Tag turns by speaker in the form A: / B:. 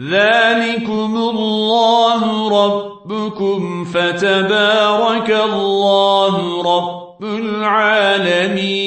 A: ذلكم الله ربكم فتبارك الله رب العالمين